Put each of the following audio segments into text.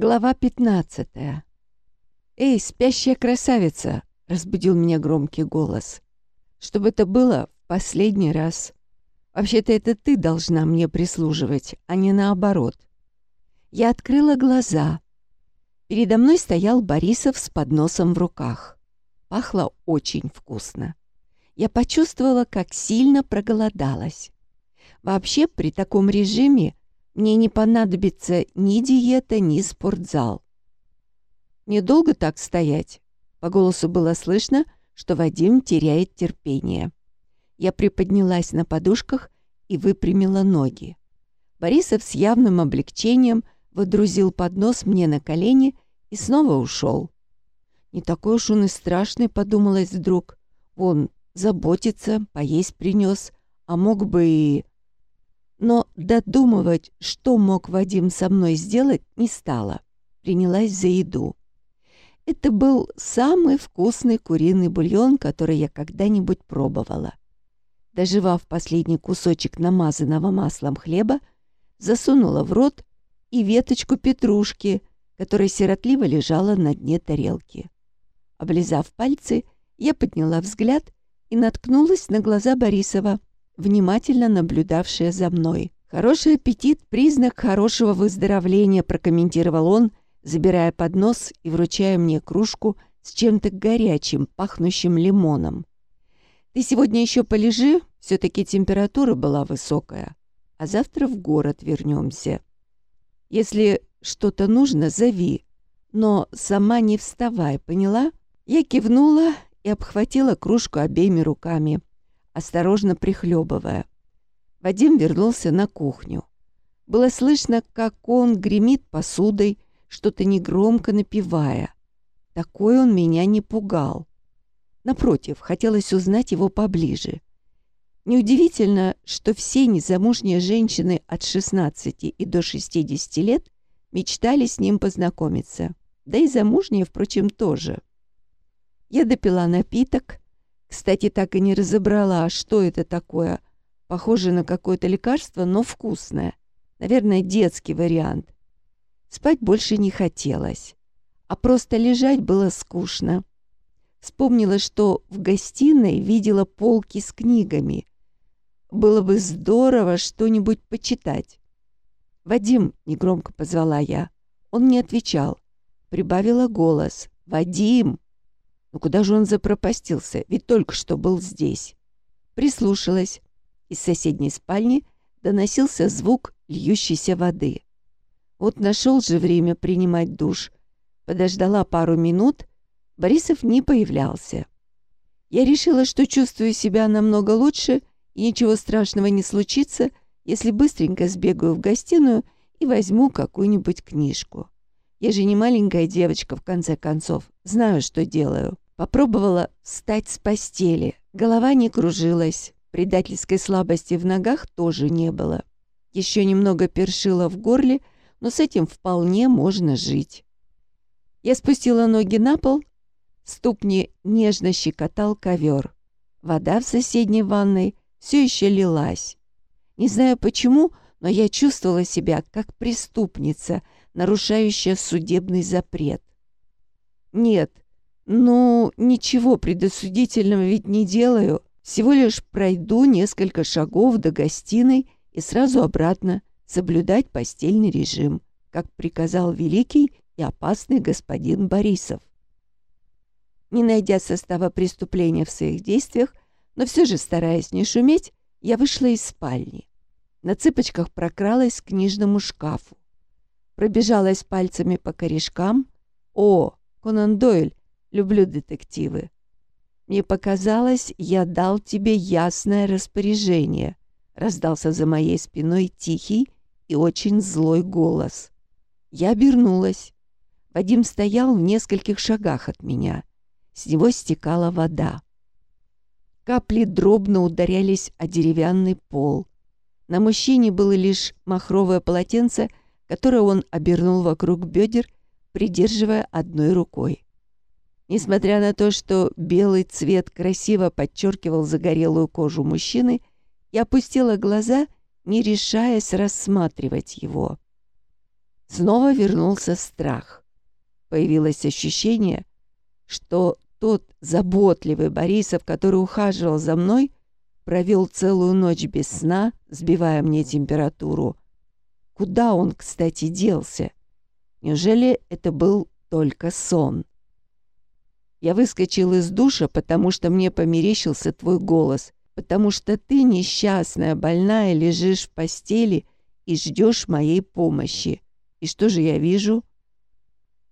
Глава 15. «Эй, спящая красавица!» — разбудил меня громкий голос. «Чтобы это было в последний раз. Вообще-то это ты должна мне прислуживать, а не наоборот». Я открыла глаза. Передо мной стоял Борисов с подносом в руках. Пахло очень вкусно. Я почувствовала, как сильно проголодалась. Вообще, при таком режиме мне не понадобится ни диета, ни спортзал. Недолго так стоять. По голосу было слышно, что Вадим теряет терпение. Я приподнялась на подушках и выпрямила ноги. Борисов с явным облегчением водрузил поднос мне на колени и снова ушел. Не такой уж он и страшный, подумалось вдруг. Вон, заботится, поесть принес, а мог бы и но додумывать, что мог Вадим со мной сделать, не стала. Принялась за еду. Это был самый вкусный куриный бульон, который я когда-нибудь пробовала. Доживав последний кусочек намазанного маслом хлеба, засунула в рот и веточку петрушки, которая сиротливо лежала на дне тарелки. Облизав пальцы, я подняла взгляд и наткнулась на глаза Борисова внимательно наблюдавшая за мной. «Хороший аппетит — признак хорошего выздоровления», — прокомментировал он, забирая поднос и вручая мне кружку с чем-то горячим, пахнущим лимоном. «Ты сегодня еще полежи, все-таки температура была высокая, а завтра в город вернемся. Если что-то нужно, зови, но сама не вставай, поняла?» Я кивнула и обхватила кружку обеими руками осторожно прихлебывая. Вадим вернулся на кухню. Было слышно, как он гремит посудой, что-то негромко напевая. Такой он меня не пугал. Напротив, хотелось узнать его поближе. Неудивительно, что все незамужние женщины от 16 и до 60 лет мечтали с ним познакомиться. Да и замужние, впрочем, тоже. Я допила напиток, кстати, так и не разобрала, что это такое. Похоже на какое-то лекарство, но вкусное. Наверное, детский вариант. Спать больше не хотелось. А просто лежать было скучно. Вспомнила, что в гостиной видела полки с книгами. Было бы здорово что-нибудь почитать. «Вадим!» — негромко позвала я. Он не отвечал. Прибавила голос. «Вадим!» Но куда же он запропастился? Ведь только что был здесь. Прислушалась. Из соседней спальни доносился звук льющейся воды. Вот нашел же время принимать душ. Подождала пару минут. Борисов не появлялся. Я решила, что чувствую себя намного лучше, и ничего страшного не случится, если быстренько сбегаю в гостиную и возьму какую-нибудь книжку. Я же не маленькая девочка, в конце концов. Знаю, что делаю. Попробовала встать с постели. Голова не кружилась. Предательской слабости в ногах тоже не было. Еще немного першила в горле, но с этим вполне можно жить. Я спустила ноги на пол. Ступни нежно щекотал ковер. Вода в соседней ванной все еще лилась. Не знаю почему, но я чувствовала себя как преступница — нарушающая судебный запрет. Нет, ну, ничего предосудительного ведь не делаю. Всего лишь пройду несколько шагов до гостиной и сразу обратно соблюдать постельный режим, как приказал великий и опасный господин Борисов. Не найдя состава преступления в своих действиях, но все же стараясь не шуметь, я вышла из спальни. На цыпочках прокралась к книжному шкафу пробежалась пальцами по корешкам. «О, Конан Дойль, люблю детективы. Мне показалось, я дал тебе ясное распоряжение», раздался за моей спиной тихий и очень злой голос. Я обернулась. Вадим стоял в нескольких шагах от меня. С него стекала вода. Капли дробно ударялись о деревянный пол. На мужчине было лишь махровое полотенце — которое он обернул вокруг бедер, придерживая одной рукой. Несмотря на то, что белый цвет красиво подчеркивал загорелую кожу мужчины, я опустила глаза, не решаясь рассматривать его. снова вернулся страх. Появилось ощущение, что тот заботливый Борисов, который ухаживал за мной, провел целую ночь без сна, сбивая мне температуру. Куда он, кстати, делся? Неужели это был только сон? Я выскочил из душа, потому что мне померещился твой голос, потому что ты, несчастная, больная, лежишь в постели и ждешь моей помощи. И что же я вижу?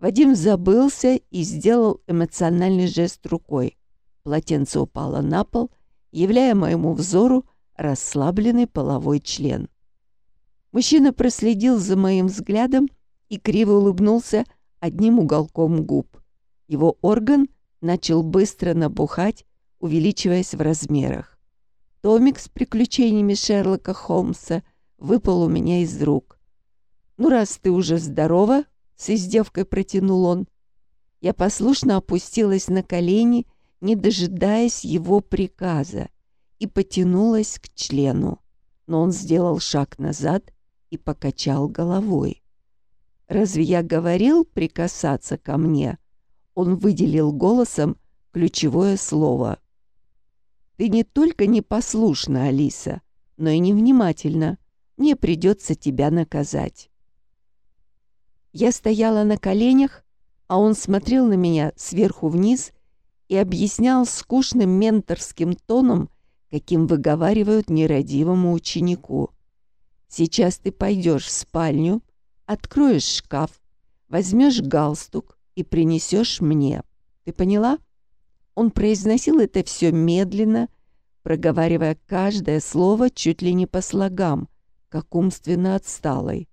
Вадим забылся и сделал эмоциональный жест рукой. Полотенце упало на пол, являя моему взору расслабленный половой член. Мужчина проследил за моим взглядом и криво улыбнулся одним уголком губ. Его орган начал быстро набухать, увеличиваясь в размерах. Томик с приключениями Шерлока Холмса выпал у меня из рук. «Ну, раз ты уже здорова, — с издевкой протянул он. Я послушно опустилась на колени, не дожидаясь его приказа, и потянулась к члену. Но он сделал шаг назад и покачал головой. «Разве я говорил прикасаться ко мне?» Он выделил голосом ключевое слово. «Ты не только непослушна, Алиса, но и невнимательна. Мне придется тебя наказать». Я стояла на коленях, а он смотрел на меня сверху вниз и объяснял скучным менторским тоном, каким выговаривают нерадивому ученику. «Сейчас ты пойдешь в спальню, откроешь шкаф, возьмешь галстук и принесешь мне. Ты поняла?» Он произносил это все медленно, проговаривая каждое слово чуть ли не по слогам, как умственно отсталой.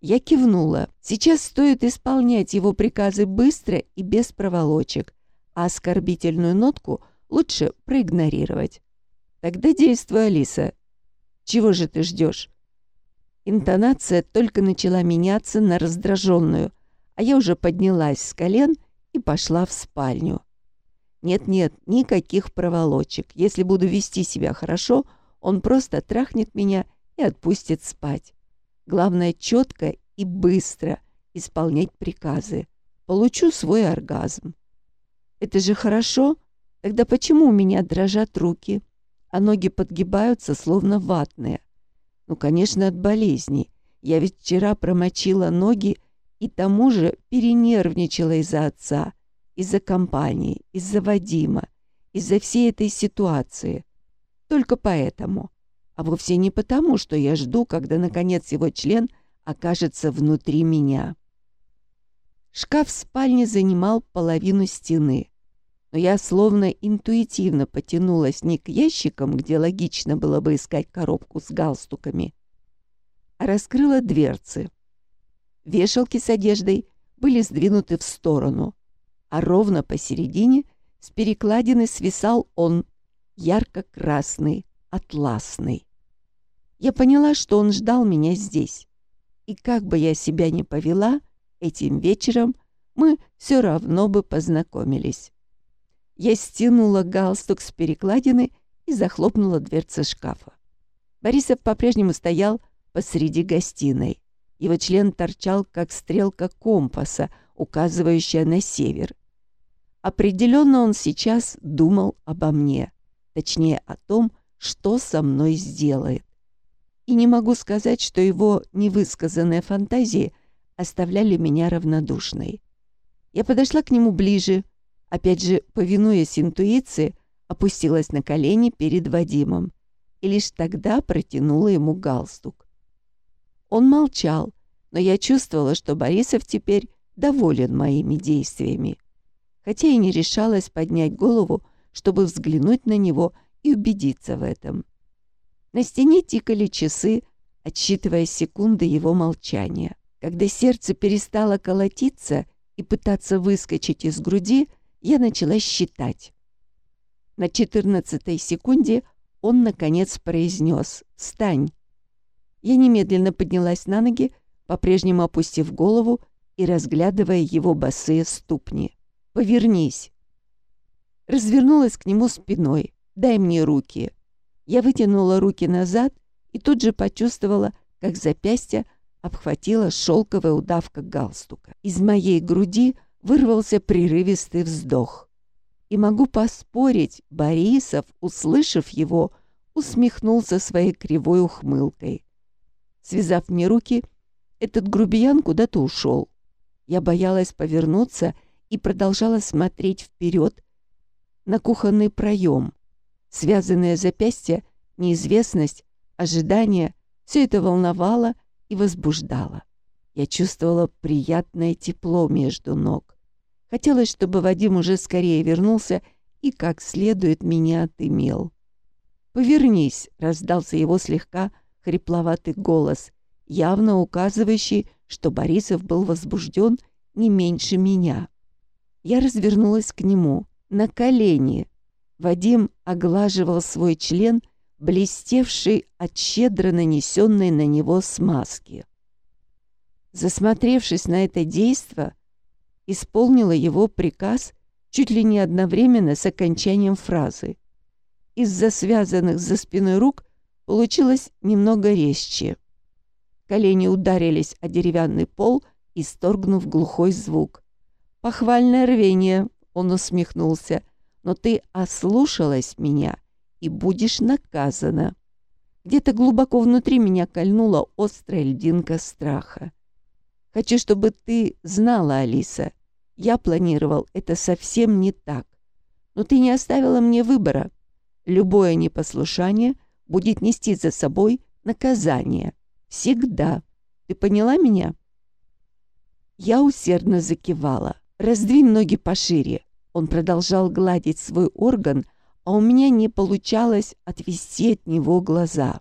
Я кивнула. Сейчас стоит исполнять его приказы быстро и без проволочек, а оскорбительную нотку лучше проигнорировать. Тогда действуй, Алиса. Чего же ты ждешь? Интонация только начала меняться на раздраженную, а я уже поднялась с колен и пошла в спальню. Нет-нет, никаких проволочек. Если буду вести себя хорошо, он просто трахнет меня и отпустит спать. Главное, четко и быстро исполнять приказы. Получу свой оргазм. Это же хорошо. Тогда почему у меня дрожат руки, а ноги подгибаются, словно ватные? Ну, конечно, от болезни. Я ведь вчера промочила ноги и тому же перенервничала из-за отца, из-за компании, из-за Вадима, из-за всей этой ситуации. Только поэтому а вовсе не потому, что я жду, когда, наконец, его член окажется внутри меня. Шкаф в спальне занимал половину стены, но я словно интуитивно потянулась не к ящикам, где логично было бы искать коробку с галстуками, а раскрыла дверцы. Вешалки с одеждой были сдвинуты в сторону, а ровно посередине с перекладины свисал он, ярко-красный, атласный. Я поняла, что он ждал меня здесь. И как бы я себя ни повела, этим вечером мы все равно бы познакомились. Я стянула галстук с перекладины и захлопнула дверцы шкафа. Борисов по-прежнему стоял посреди гостиной. Его член торчал, как стрелка компаса, указывающая на север. Определенно он сейчас думал обо мне, точнее о том, что со мной сделает и не могу сказать, что его невысказанные фантазии оставляли меня равнодушной. Я подошла к нему ближе, опять же, повинуясь интуиции, опустилась на колени перед Вадимом и лишь тогда протянула ему галстук. Он молчал, но я чувствовала, что Борисов теперь доволен моими действиями, хотя и не решалась поднять голову, чтобы взглянуть на него и убедиться в этом. На стене тикали часы, отсчитывая секунды его молчания. Когда сердце перестало колотиться и пытаться выскочить из груди, я начала считать. На четырнадцатой секунде он, наконец, произнес «Встань!». Я немедленно поднялась на ноги, по-прежнему опустив голову и разглядывая его босые ступни. «Повернись!» Развернулась к нему спиной. «Дай мне руки!» Я вытянула руки назад и тут же почувствовала, как запястья обхватила шелковая удавка галстука. Из моей груди вырвался прерывистый вздох. И могу поспорить, Борисов, услышав его, усмехнулся своей кривой ухмылкой. Связав мне руки, этот грубиян куда-то ушел. Я боялась повернуться и продолжала смотреть вперед на кухонный проем. Связанное запястье, неизвестность, ожидание — все это волновало и возбуждало. Я чувствовала приятное тепло между ног. Хотелось, чтобы Вадим уже скорее вернулся и как следует меня отымел. «Повернись», — раздался его слегка хрипловатый голос, явно указывающий, что Борисов был возбужден не меньше меня. Я развернулась к нему, на колени. Вадим оглаживал свой член, блестевший от щедро нанесенной на него смазки. Засмотревшись на это действо, исполнила его приказ чуть ли не одновременно с окончанием фразы. Из-за связанных за спиной рук получилось немного резче. Колени ударились о деревянный пол, исторгнув глухой звук. «Похвальное рвение!» — он усмехнулся. «Но ты ослушалась меня и будешь наказана». Где-то глубоко внутри меня кольнула острая льдинка страха. «Хочу, чтобы ты знала, Алиса, я планировал это совсем не так. Но ты не оставила мне выбора. Любое непослушание будет нести за собой наказание. Всегда. Ты поняла меня?» Я усердно закивала. «Раздвинь ноги пошире». Он продолжал гладить свой орган, а у меня не получалось отвести от него глаза.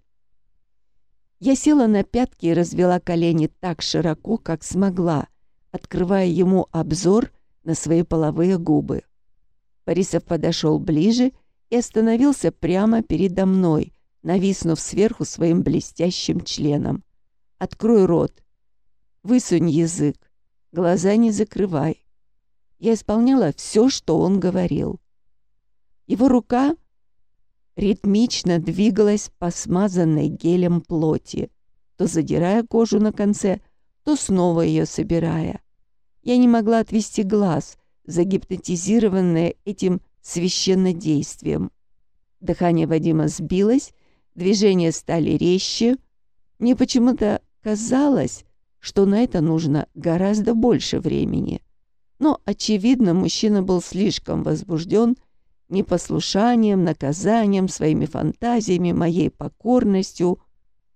Я села на пятки и развела колени так широко, как смогла, открывая ему обзор на свои половые губы. Борисов подошел ближе и остановился прямо передо мной, нависнув сверху своим блестящим членом. «Открой рот, высунь язык, глаза не закрывай». Я исполняла все, что он говорил. Его рука ритмично двигалась по смазанной гелем плоти, то задирая кожу на конце, то снова ее собирая. Я не могла отвести глаз, загипнотизированная этим священнодействием. Дыхание Вадима сбилось, движения стали резче. Мне почему-то казалось, что на это нужно гораздо больше времени. Но, очевидно, мужчина был слишком возбужден непослушанием, наказанием, своими фантазиями, моей покорностью.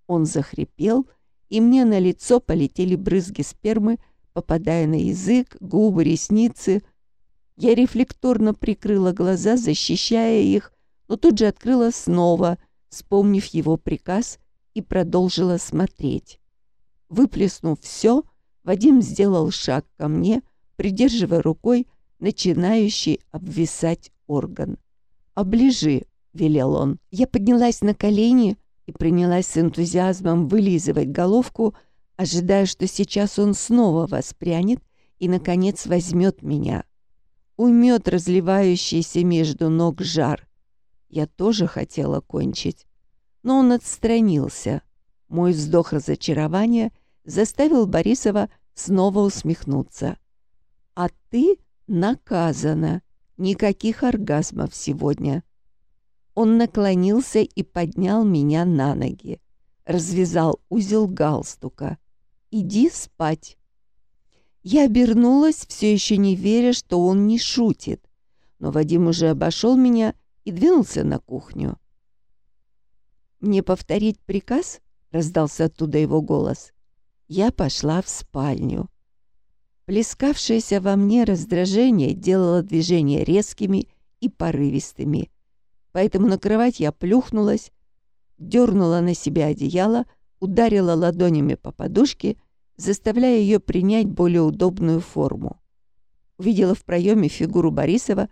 Он захрипел, и мне на лицо полетели брызги спермы, попадая на язык, губы, ресницы. Я рефлекторно прикрыла глаза, защищая их, но тут же открыла снова, вспомнив его приказ, и продолжила смотреть. Выплеснув все, Вадим сделал шаг ко мне, придерживая рукой начинающий обвисать орган. «Оближи», — велел он. Я поднялась на колени и принялась с энтузиазмом вылизывать головку, ожидая, что сейчас он снова воспрянет и, наконец, возьмет меня. Уймет разливающийся между ног жар. Я тоже хотела кончить. Но он отстранился. Мой вздох разочарования заставил Борисова снова усмехнуться. «А ты наказана. Никаких оргазмов сегодня». Он наклонился и поднял меня на ноги. Развязал узел галстука. Иди спать». Я обернулась, все еще не веря, что он не шутит. Но Вадим уже обошел меня и двинулся на кухню. «Мне повторить приказ?» — раздался оттуда его голос. Я пошла в спальню. Плескавшееся во мне раздражение делало движения резкими и порывистыми. Поэтому на кровать я плюхнулась, дернула на себя одеяло, ударила ладонями по подушке заставляя ее принять более удобную форму. Увидела в проеме фигуру Борисова,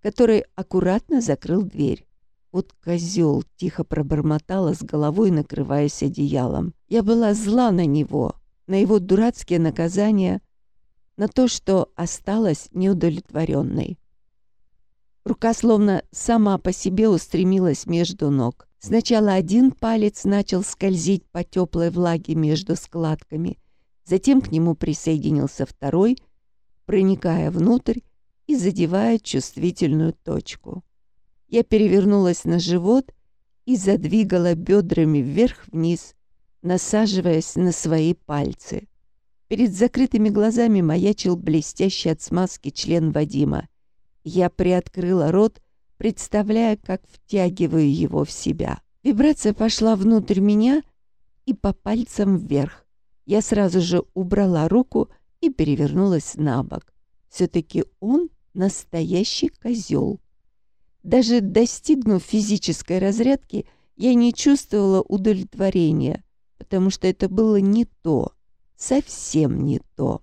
который аккуратно закрыл дверь. Вот козел тихо пробормотала с головой, накрываясь одеялом. Я была зла на него, на его дурацкие наказания, на то, что осталась неудовлетворенной. Рука словно сама по себе устремилась между ног. Сначала один палец начал скользить по теплой влаге между складками, затем к нему присоединился второй, проникая внутрь и задевая чувствительную точку. Я перевернулась на живот и задвигала бедрами вверх-вниз, насаживаясь на свои пальцы. Перед закрытыми глазами маячил блестящий от смазки член Вадима. Я приоткрыла рот, представляя, как втягиваю его в себя. Вибрация пошла внутрь меня и по пальцам вверх. Я сразу же убрала руку и перевернулась на бок. Все-таки он настоящий козел. Даже достигнув физической разрядки, я не чувствовала удовлетворения, потому что это было не то, совсем не то.